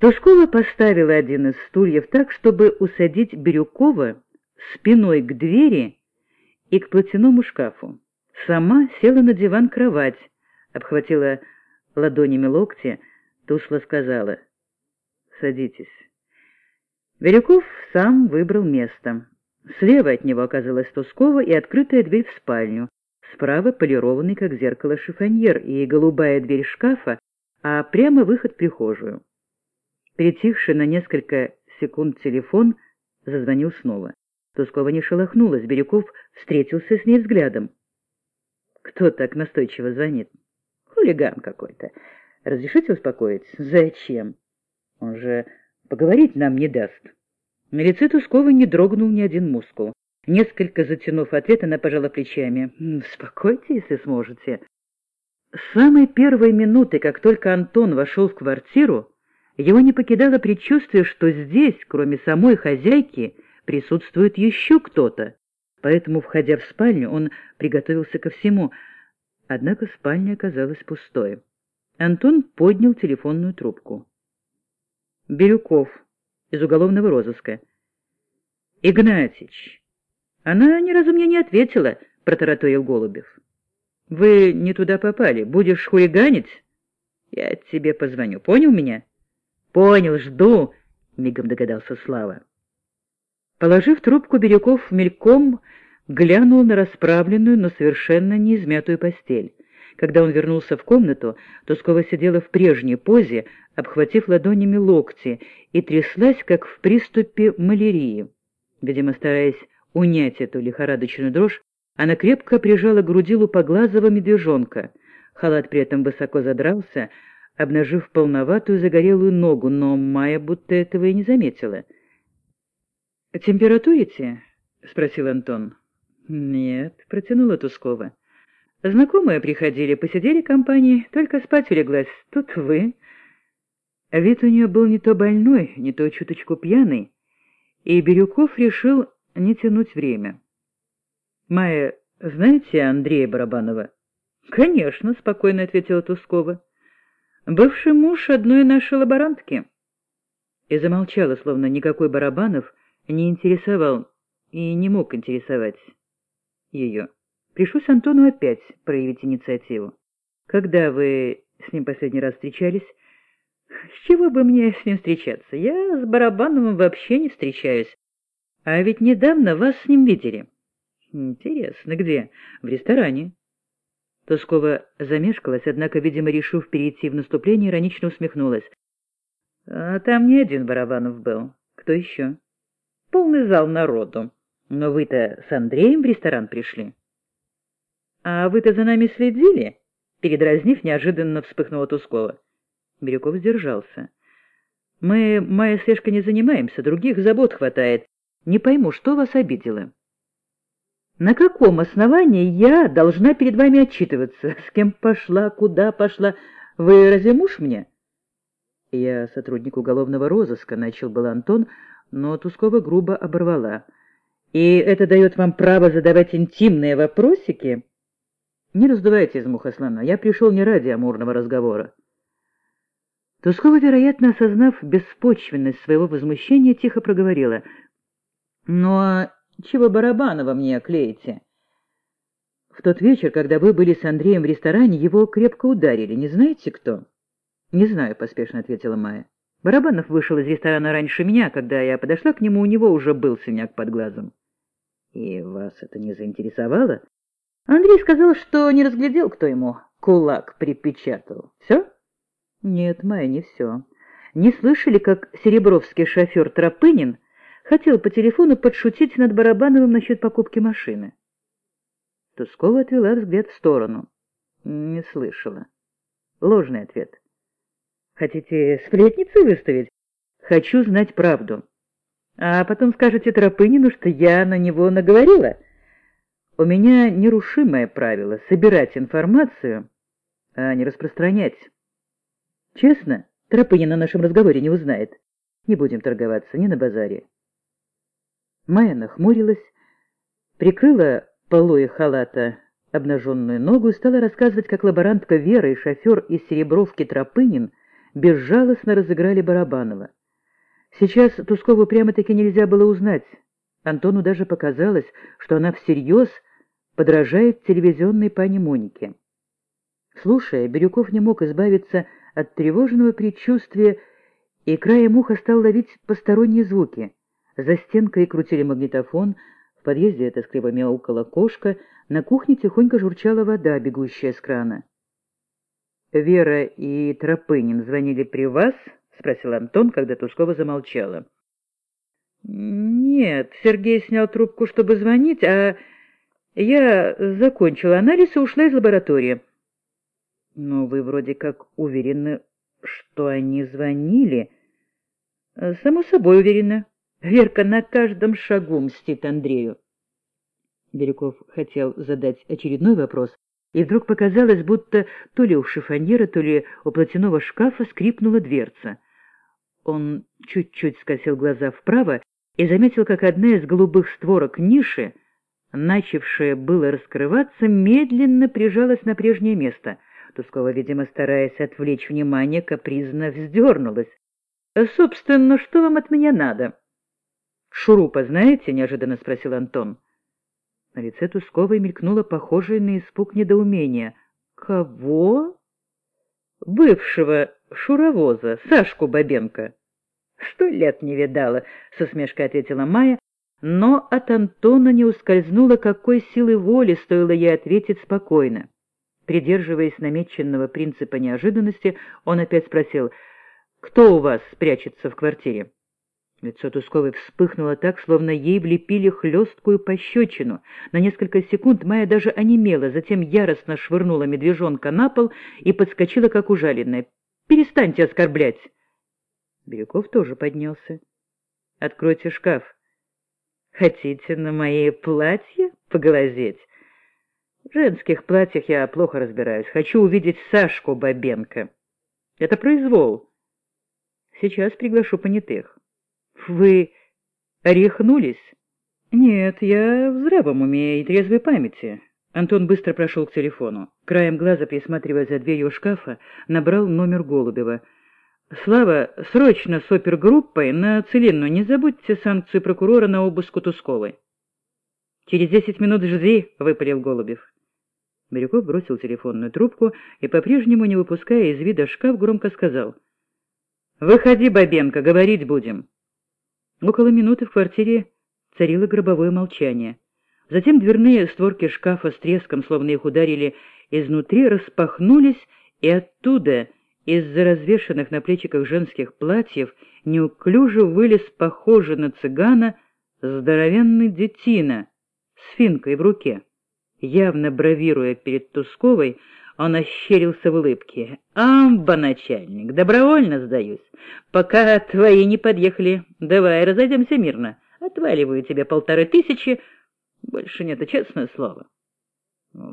Тушкова поставила один из стульев так, чтобы усадить Бирюкова спиной к двери и к платяному шкафу. Сама села на диван-кровать, обхватила ладонями локти, тушло сказала «Садитесь». Бирюков сам выбрал место. Слева от него оказалась Тускова и открытая дверь в спальню. Справа полированный, как зеркало, шифоньер и голубая дверь шкафа, а прямо выход в прихожую. Притихший на несколько секунд телефон зазвонил снова. Тускова не шелохнулась, Бирюков встретился с ней взглядом. «Кто так настойчиво звонит?» «Хулиган какой-то. Разрешите успокоить?» «Зачем? Он же поговорить нам не даст». На лице Тускова не дрогнул ни один мускул. Несколько затянув ответ, она пожала плечами. «Успокойте, если сможете». С самой первой минуты, как только Антон вошел в квартиру, его не покидало предчувствие, что здесь, кроме самой хозяйки, присутствует еще кто-то. Поэтому, входя в спальню, он приготовился ко всему. Однако спальня оказалась пустой. Антон поднял телефонную трубку. «Бирюков, из уголовного розыска». «Игнатич». Она ни разу мне не ответила, — протараторил Голубев. «Вы не туда попали. Будешь хулиганить? Я тебе позвоню. Понял меня?» «Понял, жду», — мигом догадался Слава. Положив трубку, Бирюков мельком глянул на расправленную, но совершенно неизмятую постель. Когда он вернулся в комнату, Тускова сидела в прежней позе, обхватив ладонями локти, и тряслась, как в приступе малярии. Видимо, стараясь унять эту лихорадочную дрожь, она крепко прижала к груди лупоглазого медвежонка. Халат при этом высоко задрался, обнажив полноватую загорелую ногу, но Майя будто этого и не заметила — «Температурите?» — спросил Антон. «Нет», — протянула Тускова. «Знакомые приходили, посидели компании, только спать улеглась. Тут вы». Вид у нее был не то больной, не то чуточку пьяный, и Бирюков решил не тянуть время. «Майя, знаете Андрея Барабанова?» «Конечно», — спокойно ответила Тускова. «Бывший муж одной нашей лаборантки». И замолчала, словно никакой Барабанов — не интересовал и не мог интересовать ее. Пришлось Антону опять проявить инициативу. Когда вы с ним последний раз встречались? С чего бы мне с ним встречаться? Я с Барабановым вообще не встречаюсь. А ведь недавно вас с ним видели. Интересно, где? В ресторане. Тускова замешкалась, однако, видимо, решив перейти в наступление, иронично усмехнулась. А там не один Барабанов был. Кто еще? полный зал народу. Но вы-то с Андреем в ресторан пришли. — А вы-то за нами следили? — передразнив, неожиданно вспыхнула Тускова. Бирюков сдержался. — Мы, моя слежка не занимаемся, других забот хватает. Не пойму, что вас обидело? — На каком основании я должна перед вами отчитываться? С кем пошла, куда пошла? Вы разве муж мне? — Я сотрудник уголовного розыска, — начал был Антон, — но Тускова грубо оборвала. «И это дает вам право задавать интимные вопросики?» «Не раздувайте из муха я пришел не ради амурного разговора». Тускова, вероятно, осознав беспочвенность своего возмущения, тихо проговорила. «Ну чего Барабанова мне клеите?» «В тот вечер, когда вы были с Андреем в ресторане, его крепко ударили. Не знаете, кто?» «Не знаю», — поспешно ответила Майя. Барабанов вышел из ресторана раньше меня, когда я подошла к нему, у него уже был синяк под глазом. И вас это не заинтересовало? Андрей сказал, что не разглядел, кто ему кулак припечатал. Все? Нет, Майя, не все. Не слышали, как серебровский шофер Тропынин хотел по телефону подшутить над Барабановым насчет покупки машины? Тускова отвела взгляд в сторону. Не слышала. Ложный ответ. Хотите сплетницу выставить? Хочу знать правду. А потом скажете Тропынину, что я на него наговорила. У меня нерушимое правило — собирать информацию, а не распространять. Честно, Тропынин на нашем разговоре не узнает. Не будем торговаться, ни на базаре. Майя нахмурилась, прикрыла полой халата обнаженную ногу и стала рассказывать, как лаборантка Вера и шофер из Серебровки Тропынин — безжалостно разыграли Барабанова. Сейчас Тускову прямо-таки нельзя было узнать. Антону даже показалось, что она всерьез подражает телевизионной пани Монике. Слушая, Бирюков не мог избавиться от тревожного предчувствия и краем уха стал ловить посторонние звуки. За стенкой крутили магнитофон, в подъезде это скриво мяукала кошка, на кухне тихонько журчала вода, бегущая с крана. «Вера и Тропынин звонили при вас?» — спросил Антон, когда Тускова замолчала. «Нет, Сергей снял трубку, чтобы звонить, а я закончила анализ и ушла из лаборатории». «Но вы вроде как уверены, что они звонили?» «Само собой уверена. Верка на каждом шагу мстит Андрею». Бирюков хотел задать очередной вопрос, и вдруг показалось, будто то ли у шифоньера, то ли у платяного шкафа скрипнула дверца. Он чуть-чуть скосил глаза вправо и заметил, как одна из голубых створок ниши, начавшая было раскрываться, медленно прижалась на прежнее место. Тускова, видимо, стараясь отвлечь внимание, капризно вздернулась. «Собственно, что вам от меня надо?» «Шурупа знаете?» — неожиданно спросил Антон. На лице Тусковой мелькнуло похожее на испуг недоумение. «Кого?» «Бывшего шуровоза, Сашку Бабенко». «Сто лет не видала», — с усмешкой ответила Майя, но от Антона не ускользнуло, какой силы воли стоило ей ответить спокойно. Придерживаясь намеченного принципа неожиданности, он опять спросил, «Кто у вас спрячется в квартире?» Лицо Тусковой вспыхнуло так, словно ей влепили хлесткую пощечину. На несколько секунд Майя даже онемела, затем яростно швырнула медвежонка на пол и подскочила, как ужаленная. «Перестаньте оскорблять!» Бирюков тоже поднялся. «Откройте шкаф. Хотите на мои платья поглазеть?» В женских платьях я плохо разбираюсь. Хочу увидеть Сашку Бабенко. Это произвол. Сейчас приглашу понятых. Вы рехнулись? Нет, я в здравом уме и трезвой памяти. Антон быстро прошел к телефону. Краем глаза, присматривая за дверью шкафа, набрал номер Голубева. «Слава, срочно с опергруппой на Целинну. Не забудьте санкцию прокурора на обыск у Тусковой». «Через десять минут жди», — выпалил Голубев. Бирюков бросил телефонную трубку и, по-прежнему не выпуская из вида шкаф, громко сказал. «Выходи, Бабенко, говорить будем». Около минуты в квартире царило гробовое молчание. Затем дверные створки шкафа с треском, словно их ударили изнутри, распахнулись, и оттуда, из-за развешанных на плечиках женских платьев, неуклюже вылез похожий на цыгана здоровенный детина с финкой в руке. Явно бравируя перед Тусковой, он ощерился в улыбке. «Амба, начальник, добровольно сдаюсь. Пока твои не подъехали, давай разойдемся мирно. Отваливаю тебе полторы тысячи. Больше нет, честное слово».